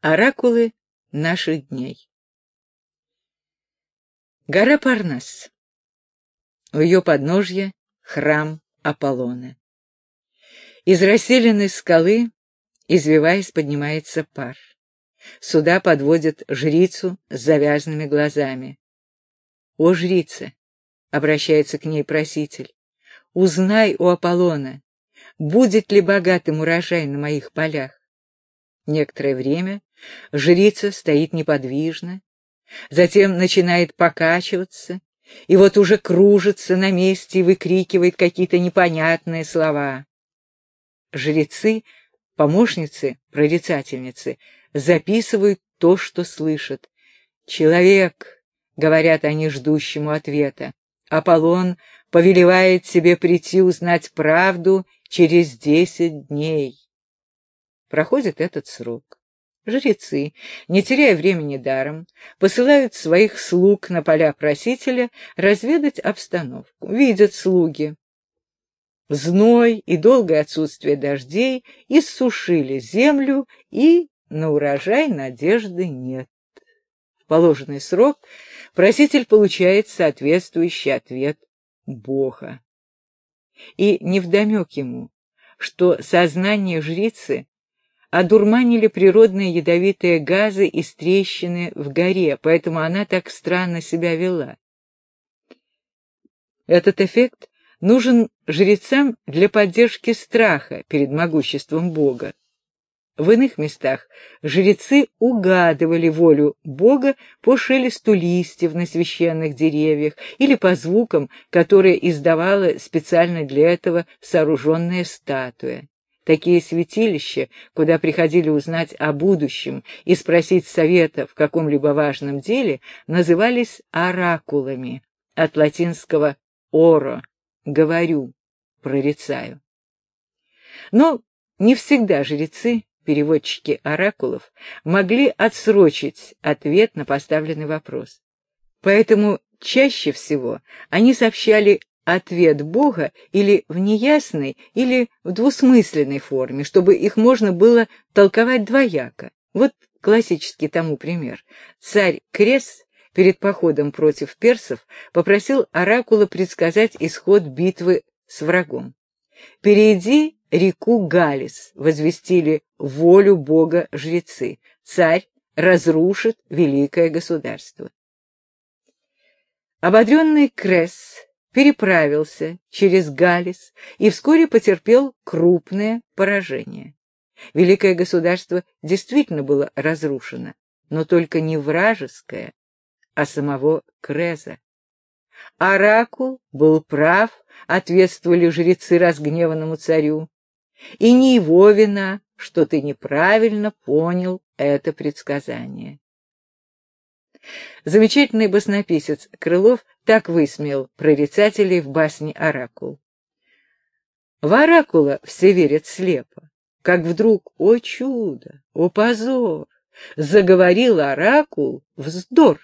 Оракулы наших дней. Гора Парнас. У ее подножья храм Аполлона. Из расселенной скалы, извиваясь, поднимается пар. Сюда подводят жрицу с завязанными глазами. «О, жрица!» — обращается к ней проситель. «Узнай у Аполлона, будет ли богатым урожай на моих полях». Некоторое время жрица стоит неподвижно, затем начинает покачиваться, и вот уже кружится на месте и выкрикивает какие-то непонятные слова. Жрецы, помощницы, прорицательницы, записывают то, что слышат. «Человек», — говорят они ждущему ответа, — «Аполлон повелевает себе прийти узнать правду через десять дней». Проходит этот срок. Жрецы, не теряя времени даром, посылают своих слуг на поля просителя разведать обстановку. Видят слуги. Зной и долгое отсутствие дождей иссушили землю, и на урожай надежды нет. В положенный срок проситель получает соответствующий ответ Бога. И невдомек ему, что сознание жрицы одурманили природные ядовитые газы из трещины в горе, поэтому она так странно себя вела. Этот эффект нужен жрецам для поддержки страха перед могуществом Бога. В иных местах жрецы угадывали волю Бога по шелесту листьев на священных деревьях или по звукам, которые издавала специально для этого сооруженная статуя. Такие святилища, куда приходили узнать о будущем и спросить совета в каком-либо важном деле, назывались оракулами, от латинского «оро» — «говорю», «прорицаю». Но не всегда жрецы, переводчики оракулов, могли отсрочить ответ на поставленный вопрос. Поэтому чаще всего они сообщали ответ Бога или в неясной, или в двусмысленной форме, чтобы их можно было толковать двояко. Вот классический тому пример. Царь Крес перед походом против персов попросил оракула предсказать исход битвы с врагом. «Перейди реку Галис», — возвестили волю бога жрецы. Царь разрушит великое государство. Ободренный Крес переправился через Галис и вскоре потерпел крупное поражение. Великое государство действительно было разрушено, но только не вражеское, а самого Креза. Оракул был прав, ответствовали жрецы разгневанному царю, и не его вина, что ты неправильно понял это предсказание. Замечательный баснописец Крылов так высмеял прорицателей в басне «Оракул». В оракула все верят слепо, как вдруг, о чудо, о позор, заговорил оракул вздор.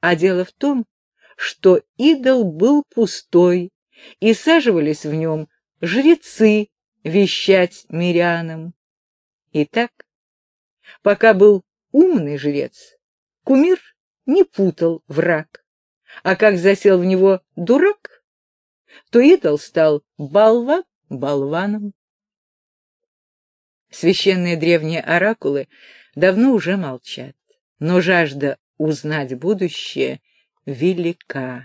А дело в том, что идол был пустой, и саживались в нем жрецы вещать мирянам. Итак, пока был умный жрец, кумир не путал враг. А как засел в него дурак, то идол стал болван болваном. Священные древние оракулы давно уже молчат, но жажда узнать будущее велика.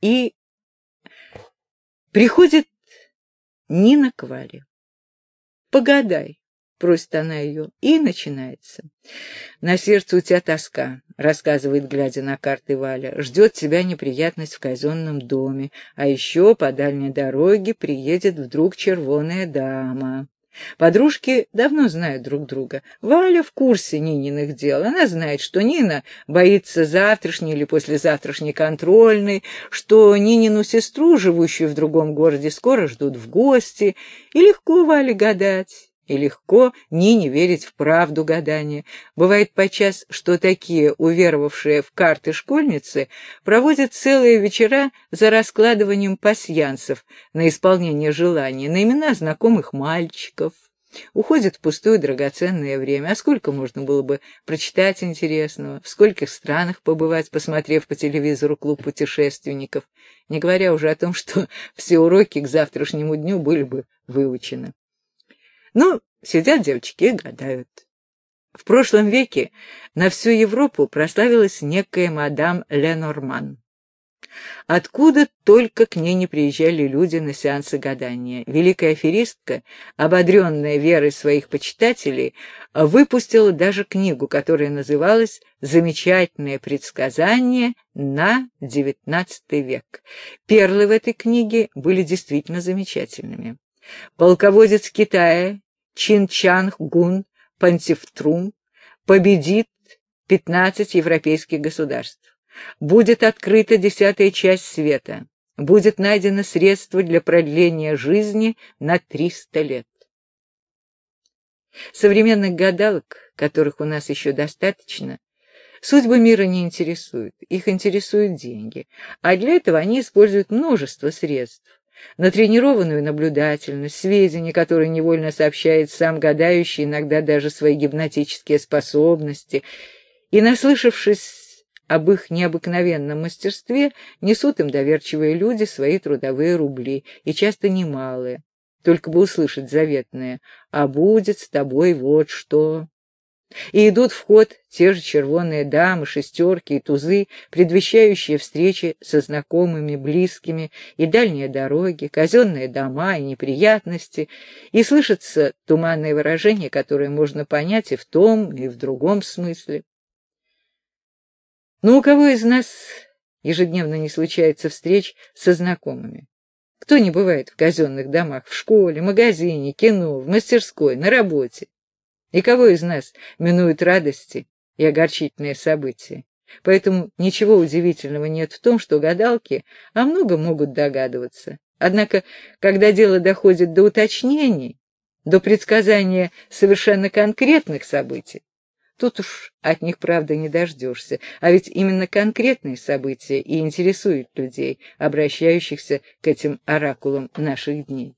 И приходит Нина к Вале. «Погадай, — просит она ее, и начинается. «На сердце у тебя тоска», — рассказывает, глядя на карты Валя. «Ждет тебя неприятность в казенном доме, а еще по дальней дороге приедет вдруг червоная дама». Подружки давно знают друг друга. Валя в курсе Нининых дел. Она знает, что Нина боится завтрашней или послезавтрашней контрольной, что Нинину сестру, живущую в другом городе, скоро ждут в гости, и легко Вале гадать. И легко Нине верить в правду гадания. Бывает подчас, что такие, уверовавшие в карты школьницы, проводят целые вечера за раскладыванием пасьянцев на исполнение желаний, на имена знакомых мальчиков, Уходит впустую драгоценное время. А сколько можно было бы прочитать интересного, в скольких странах побывать, посмотрев по телевизору клуб путешественников, не говоря уже о том, что все уроки к завтрашнему дню были бы выучены. Ну, сидят девочки и гадают. В прошлом веке на всю Европу прославилась некая мадам Ленорман. Откуда только к ней не приезжали люди на сеансы гадания. Великая аферистка, ободренная верой своих почитателей, выпустила даже книгу, которая называлась «Замечательное предсказание на XIX век». Перлы в этой книге были действительно замечательными. Полководец Китая Чин Чанг Гун Пантифтрум победит 15 европейских государств. Будет открыта десятая часть света. Будет найдено средство для продления жизни на 300 лет. Современных гадалок, которых у нас еще достаточно, судьбы мира не интересуют, их интересуют деньги, а для этого они используют множество средств. Натренированную наблюдательность, сведения, которые невольно сообщает сам гадающий, иногда даже свои гипнотические способности, и, наслышавшись об их необыкновенном мастерстве несут им доверчивые люди свои трудовые рубли, и часто немалые, только бы услышать заветное «А будет с тобой вот что». И идут в ход те же червонные дамы, шестерки и тузы, предвещающие встречи со знакомыми, близкими, и дальние дороги, казенные дома и неприятности, и слышится туманное выражение, которое можно понять и в том, и в другом смысле. Но у кого из нас ежедневно не случается встреч со знакомыми? Кто не бывает в казенных домах, в школе, магазине, кино, в мастерской, на работе? И кого из нас минуют радости и огорчительные события? Поэтому ничего удивительного нет в том, что гадалки о многом могут догадываться. Однако, когда дело доходит до уточнений, до предсказания совершенно конкретных событий, Тут уж от них, правда, не дождешься, а ведь именно конкретные события и интересуют людей, обращающихся к этим оракулам наших дней.